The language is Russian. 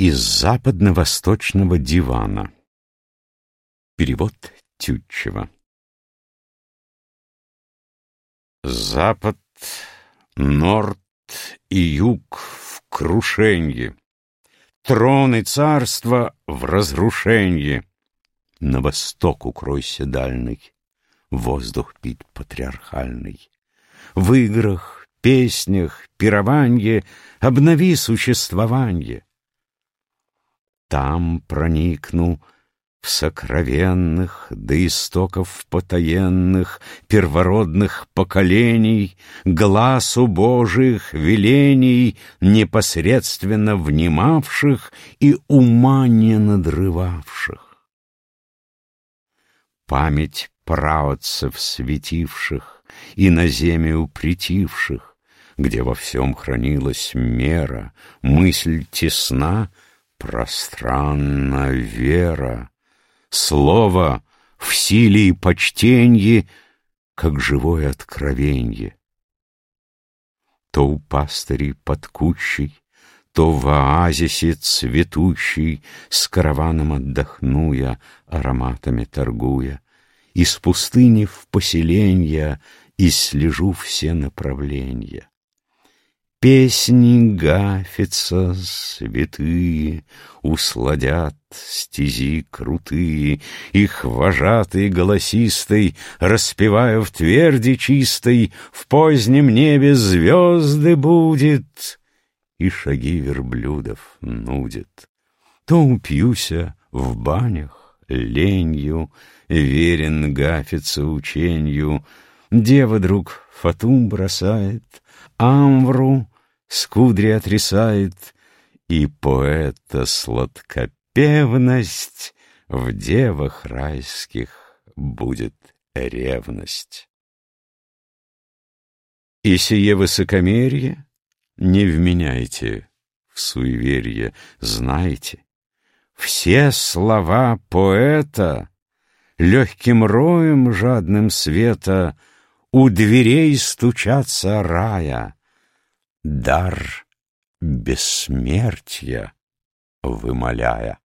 из западно-восточного дивана. Перевод Тютчева. Запад, норд и юг в крушенье, Трон и царство в разрушенье. На восток укройся дальний, Воздух пить патриархальный. В играх, песнях, пированье Обнови существование. Там проникну в сокровенных, до истоков потаенных, первородных поколений, глазу Божьих велений, непосредственно внимавших и ума не надрывавших. Память праотцев светивших и на землю притивших, где во всем хранилась мера, мысль тесна, пространна вера, Слово в силе и почтенье, как живое откровенье. То у пастырей под кучей, то в оазисе цветущий, С караваном отдохну ароматами торгуя, Из пустыни в поселенья И слежу все направления. Песни гафица святые Усладят стези крутые, Их вожатый голосистый, Распевая в тверди чистой, В позднем небе звезды будет, И шаги верблюдов нудит. То упьюся в банях ленью, Верен гафица ученью, Дева друг фатум бросает, Амвру с кудри отрисает, И поэта сладкопевность В девах райских будет ревность. И сие высокомерие не вменяйте в суеверие, знайте, все слова поэта легким роем жадным света у дверей стучатся рая, дар бессмертия вымоляя.